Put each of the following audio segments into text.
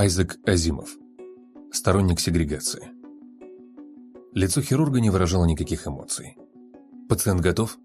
Айзек Азимов. Сторонник сегрегации. Лицо хирурга не выражало никаких эмоций. «Пациент готов?»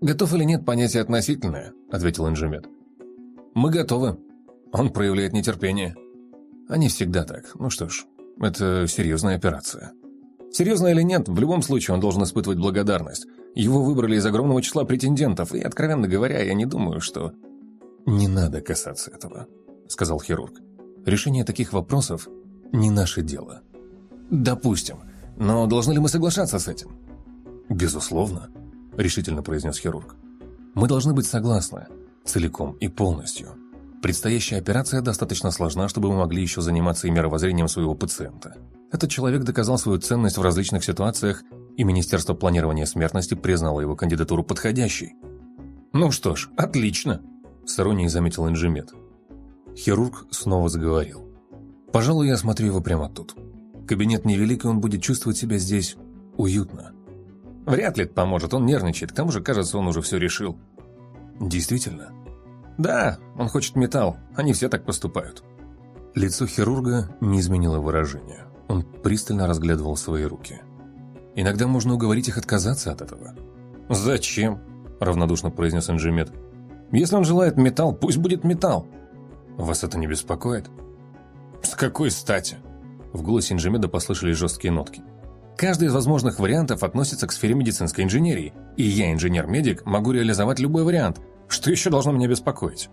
«Готов или нет, понятие относительное», — ответил инжемед. «Мы готовы. Он проявляет нетерпение». «Они всегда так. Ну что ж, это серьезная операция». «Серьезно или нет, в любом случае он должен испытывать благодарность. Его выбрали из огромного числа претендентов, и, откровенно говоря, я не думаю, что...» «Не надо касаться этого», — сказал хирург. «Решение таких вопросов не наше дело». «Допустим. Но должны ли мы соглашаться с этим?» «Безусловно», — решительно произнес хирург. «Мы должны быть согласны, целиком и полностью. Предстоящая операция достаточно сложна, чтобы мы могли еще заниматься и мировоззрением своего пациента. Этот человек доказал свою ценность в различных ситуациях, и Министерство планирования смертности признало его кандидатуру подходящей». «Ну что ж, отлично», — с иронией заметил инжемет. Хирург снова заговорил. «Пожалуй, я смотрю его прямо тут. Кабинет невелик, и он будет чувствовать себя здесь уютно. Вряд ли это поможет, он нервничает, к тому же, кажется, он уже все решил». «Действительно?» «Да, он хочет металл, они все так поступают». Лицо хирурга не изменило выражение. Он пристально разглядывал свои руки. «Иногда можно уговорить их отказаться от этого». «Зачем?» – равнодушно произнес инжемет. «Если он желает металл, пусть будет металл. Вас это не беспокоит? С какой стати? В голосе инжемеда послышались жесткие нотки. Каждый из возможных вариантов относится к сфере медицинской инженерии, и я, инженер-медик, могу реализовать любой вариант. Что еще должно меня беспокоить?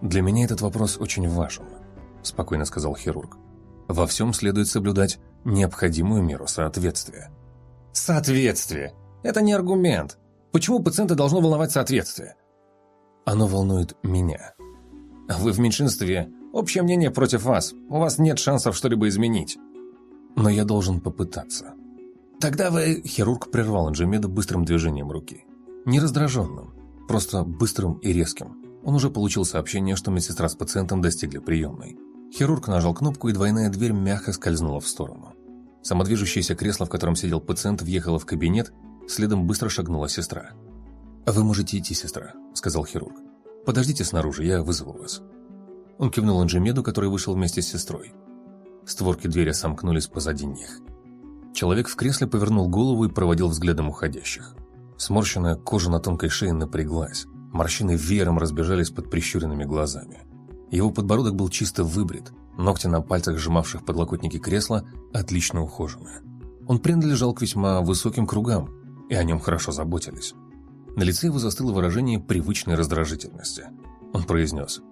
Для меня этот вопрос очень важен, спокойно сказал хирург. Во всем следует соблюдать необходимую меру соответствия. Соответствие? Это не аргумент. Почему пациента должно волновать соответствие? Оно волнует меня. Вы в меньшинстве. Общее мнение против вас. У вас нет шансов что-либо изменить. Но я должен попытаться. Тогда вы... Хирург прервал Анджемеда быстрым движением руки. Не раздраженным, просто быстрым и резким. Он уже получил сообщение, что медсестра с пациентом достигли приемной. Хирург нажал кнопку, и двойная дверь мягко скользнула в сторону. Самодвижущееся кресло, в котором сидел пациент, въехало в кабинет, следом быстро шагнула сестра. «Вы можете идти, сестра», — сказал хирург. «Подождите снаружи, я вызову вас». Он кивнул Анжемеду, который вышел вместе с сестрой. Створки двери сомкнулись позади них. Человек в кресле повернул голову и проводил взглядом уходящих. Сморщенная кожа на тонкой шее напряглась. Морщины веером разбежались под прищуренными глазами. Его подбородок был чисто выбрит, ногти на пальцах, сжимавших подлокотники кресла, отлично ухожены. Он принадлежал к весьма высоким кругам, и о нем хорошо заботились. На лице его застыло выражение привычной раздражительности. Он произнес.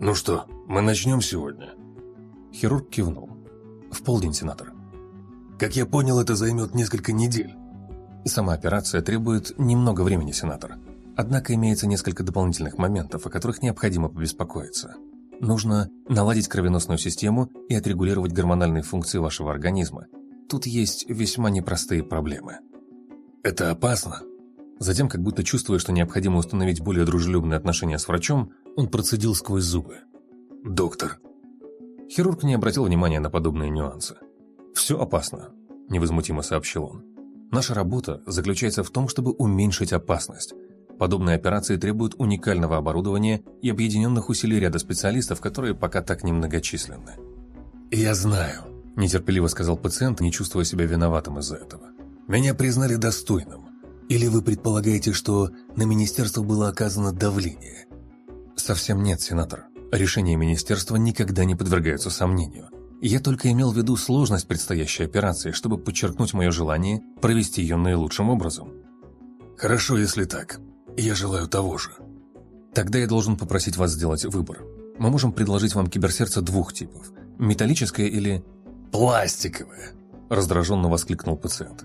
«Ну что, мы начнем сегодня?» Хирург кивнул. «В полдень, сенатор». «Как я понял, это займет несколько недель». «Сама операция требует немного времени, сенатор. Однако имеется несколько дополнительных моментов, о которых необходимо побеспокоиться. Нужно наладить кровеносную систему и отрегулировать гормональные функции вашего организма. Тут есть весьма непростые проблемы». «Это опасно?» Затем, как будто чувствуя, что необходимо установить более дружелюбные отношения с врачом, он процедил сквозь зубы. «Доктор». Хирург не обратил внимания на подобные нюансы. «Все опасно», – невозмутимо сообщил он. «Наша работа заключается в том, чтобы уменьшить опасность. Подобные операции требуют уникального оборудования и объединенных усилий ряда специалистов, которые пока так немногочисленны». «Я знаю», – нетерпеливо сказал пациент, не чувствуя себя виноватым из-за этого. «Меня признали достойным. Или вы предполагаете, что на министерство было оказано давление? Совсем нет, сенатор. Решения министерства никогда не подвергаются сомнению. Я только имел в виду сложность предстоящей операции, чтобы подчеркнуть мое желание провести ее наилучшим образом. Хорошо, если так. Я желаю того же. Тогда я должен попросить вас сделать выбор. Мы можем предложить вам киберсердце двух типов. Металлическое или... Пластиковое, раздраженно воскликнул пациент.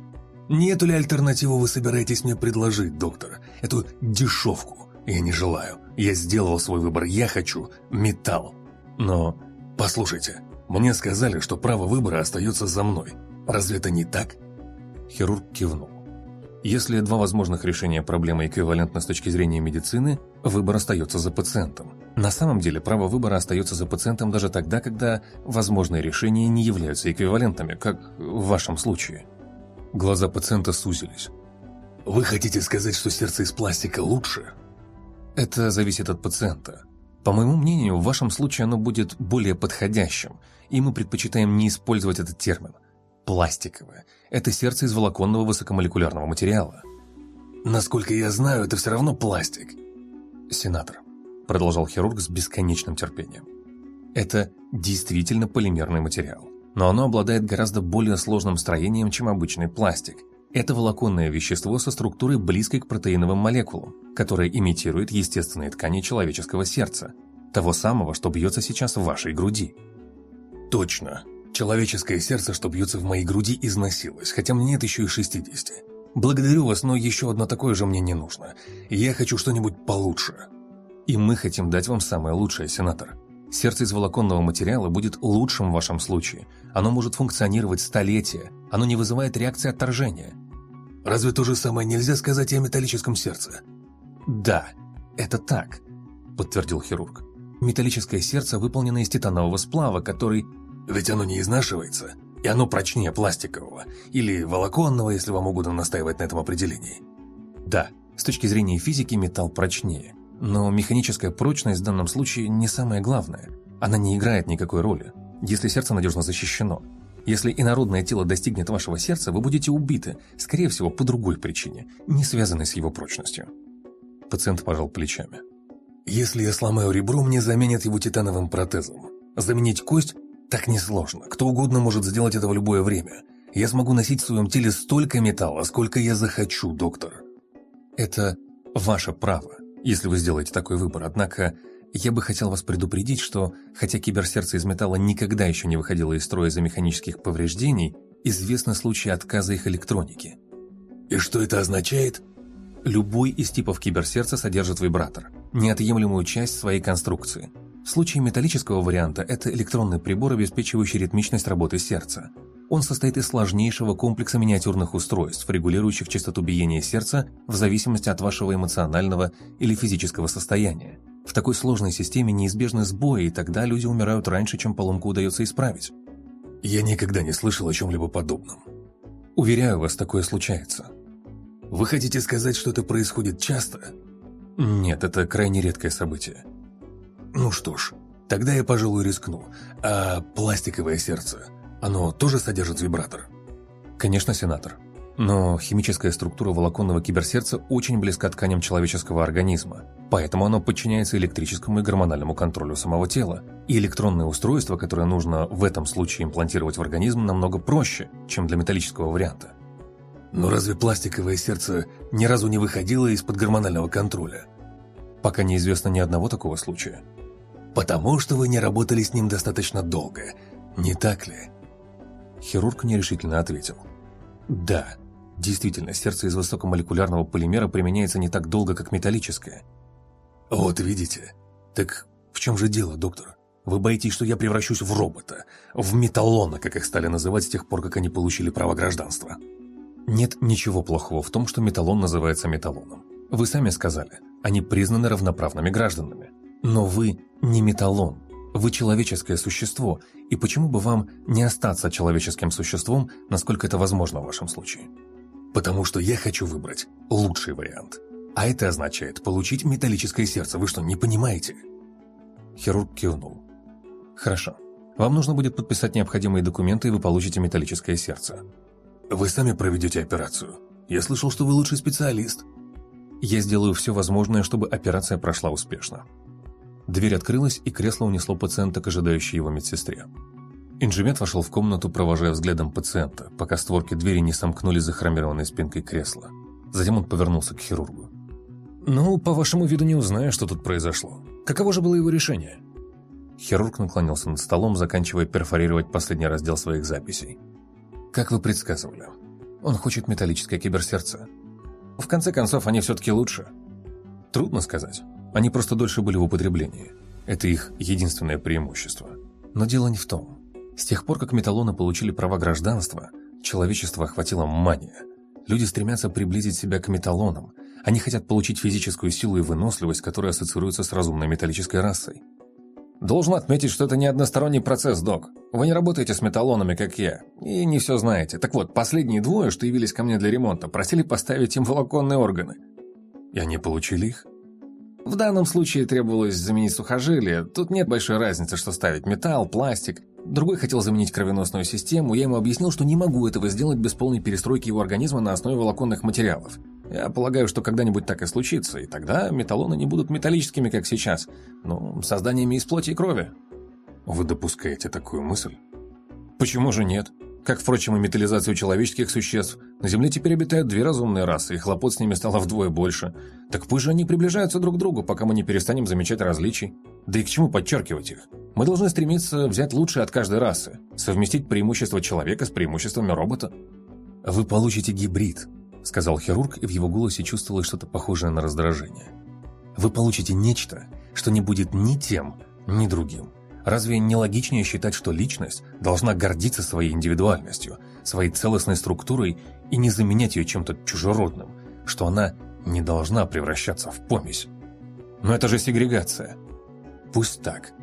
Не ли альтернативу вы собираетесь мне предложить, доктор? Эту дешевку я не желаю. Я сделал свой выбор, я хочу металл. Но, послушайте, мне сказали, что право выбора остается за мной. Разве это не так? Хирург кивнул. Если два возможных решения проблемы эквивалентны с точки зрения медицины, выбор остается за пациентом. На самом деле право выбора остается за пациентом даже тогда, когда возможные решения не являются эквивалентами, как в вашем случае. Глаза пациента сузились. «Вы хотите сказать, что сердце из пластика лучше?» «Это зависит от пациента. По моему мнению, в вашем случае оно будет более подходящим, и мы предпочитаем не использовать этот термин. Пластиковое – это сердце из волоконного высокомолекулярного материала. Насколько я знаю, это все равно пластик. Сенатор, продолжал хирург с бесконечным терпением. Это действительно полимерный материал, но оно обладает гораздо более сложным строением, чем обычный пластик. Это волоконное вещество со структурой близкой к протеиновым молекулам, которое имитирует естественные ткани человеческого сердца, того самого, что бьется сейчас в вашей груди. Точно. Человеческое сердце, что бьется в моей груди, износилось, хотя мне нет еще и 60. Благодарю вас, но еще одно такое же мне не нужно. Я хочу что-нибудь получше. И мы хотим дать вам самое лучшее, сенатор. Сердце из волоконного материала будет лучшим в вашем случае. Оно может функционировать столетия. Оно не вызывает реакции отторжения. Разве то же самое нельзя сказать и о металлическом сердце? Да, это так, подтвердил хирург. Металлическое сердце выполнено из титанового сплава, который ведь оно не изнашивается, и оно прочнее пластикового, или волоконного, если вам угодно настаивать на этом определении. Да, с точки зрения физики металл прочнее, но механическая прочность в данном случае не самое главное. Она не играет никакой роли, если сердце надежно защищено. Если инородное тело достигнет вашего сердца, вы будете убиты, скорее всего, по другой причине, не связанной с его прочностью. Пациент пожал плечами. Если я сломаю ребро, мне заменят его титановым протезом. Заменить кость так несложно. Кто угодно может сделать это в любое время. Я смогу носить в своем теле столько металла, сколько я захочу, доктор. Это ваше право, если вы сделаете такой выбор. Однако я бы хотел вас предупредить, что, хотя киберсердце из металла никогда еще не выходило из строя из-за механических повреждений, известны случаи отказа их электроники. И что это означает? Любой из типов киберсердца содержит вибратор, неотъемлемую часть своей конструкции – в случае металлического варианта это электронный прибор, обеспечивающий ритмичность работы сердца. Он состоит из сложнейшего комплекса миниатюрных устройств, регулирующих частоту биения сердца в зависимости от вашего эмоционального или физического состояния. В такой сложной системе неизбежны сбои, и тогда люди умирают раньше, чем поломку удается исправить. Я никогда не слышал о чем-либо подобном. Уверяю вас, такое случается. Вы хотите сказать, что это происходит часто? Нет, это крайне редкое событие. Ну что ж, тогда я, пожалуй, рискну. А пластиковое сердце, оно тоже содержит вибратор? Конечно, сенатор. Но химическая структура волоконного киберсердца очень близка тканям человеческого организма, поэтому оно подчиняется электрическому и гормональному контролю самого тела, и электронное устройство, которое нужно в этом случае имплантировать в организм, намного проще, чем для металлического варианта. Но разве пластиковое сердце ни разу не выходило из-под гормонального контроля? Пока неизвестно ни одного такого случая. Потому что вы не работали с ним достаточно долго, не так ли? Хирург нерешительно ответил. Да, действительно, сердце из высокомолекулярного полимера применяется не так долго, как металлическое. Вот видите. Так в чем же дело, доктор? Вы боитесь, что я превращусь в робота, в металлона, как их стали называть с тех пор, как они получили право гражданства? Нет ничего плохого в том, что металлон называется металлоном. Вы сами сказали, они признаны равноправными гражданами. Но вы не металлон, вы человеческое существо, и почему бы вам не остаться человеческим существом, насколько это возможно в вашем случае? Потому что я хочу выбрать лучший вариант. А это означает получить металлическое сердце, вы что, не понимаете? Хирург кивнул. Хорошо. Вам нужно будет подписать необходимые документы, и вы получите металлическое сердце. Вы сами проведете операцию. Я слышал, что вы лучший специалист. Я сделаю все возможное, чтобы операция прошла успешно. Дверь открылась, и кресло унесло пациента к ожидающей его медсестре. Инжемет вошел в комнату, провожая взглядом пациента, пока створки двери не сомкнулись за хромированной спинкой кресла. Затем он повернулся к хирургу. «Ну, по вашему виду не узнаю, что тут произошло. Каково же было его решение?» Хирург наклонился над столом, заканчивая перфорировать последний раздел своих записей. «Как вы предсказывали, он хочет металлическое киберсердце. В конце концов, они все-таки лучше. Трудно сказать. Они просто дольше были в употреблении. Это их единственное преимущество. Но дело не в том. С тех пор, как металлоны получили права гражданства, человечество охватило мания. Люди стремятся приблизить себя к металлонам. Они хотят получить физическую силу и выносливость, которые ассоциируются с разумной металлической расой. Должен отметить, что это не односторонний процесс, док. Вы не работаете с металлонами, как я, и не все знаете. Так вот, последние двое, что явились ко мне для ремонта, просили поставить им волоконные органы. И они получили их? В данном случае требовалось заменить сухожилие. Тут нет большой разницы, что ставить металл, пластик. Другой хотел заменить кровеносную систему, я ему объяснил, что не могу этого сделать без полной перестройки его организма на основе волоконных материалов. Я полагаю, что когда-нибудь так и случится, и тогда металлоны не будут металлическими, как сейчас, но созданиями из плоти и крови. Вы допускаете такую мысль? Почему же нет? Как, впрочем, и металлизацию человеческих существ. На Земле теперь обитают две разумные расы, и хлопот с ними стало вдвое больше. Так пусть же они приближаются друг к другу, пока мы не перестанем замечать различий. Да и к чему подчеркивать их? Мы должны стремиться взять лучшее от каждой расы, совместить преимущества человека с преимуществами робота. «Вы получите гибрид», — сказал хирург, и в его голосе чувствовалось что-то похожее на раздражение. «Вы получите нечто, что не будет ни тем, ни другим. Разве не логичнее считать, что личность должна гордиться своей индивидуальностью, своей целостной структурой и не заменять ее чем-то чужеродным, что она не должна превращаться в помесь? Но это же сегрегация. Пусть так,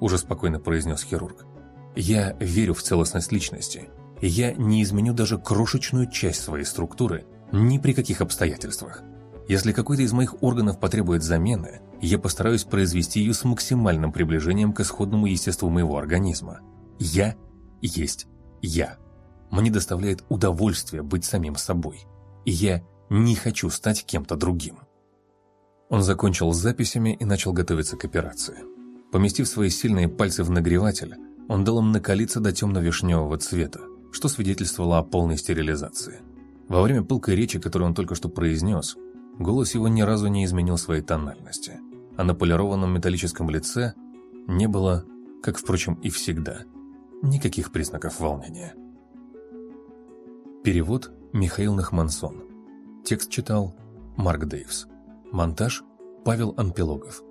уже спокойно произнес хирург. Я верю в целостность личности, и я не изменю даже крошечную часть своей структуры ни при каких обстоятельствах. Если какой-то из моих органов потребует замены, я постараюсь произвести ее с максимальным приближением к исходному естеству моего организма. Я есть я. Мне доставляет удовольствие быть самим собой. И я не хочу стать кем-то другим. Он закончил с записями и начал готовиться к операции. Поместив свои сильные пальцы в нагреватель, он дал им накалиться до темно-вишневого цвета, что свидетельствовало о полной стерилизации. Во время пылкой речи, которую он только что произнес, Голос его ни разу не изменил своей тональности, а на полированном металлическом лице не было, как, впрочем, и всегда, никаких признаков волнения. Перевод Михаил Нахмансон. Текст читал Марк Дейвс. Монтаж Павел Анпилогов.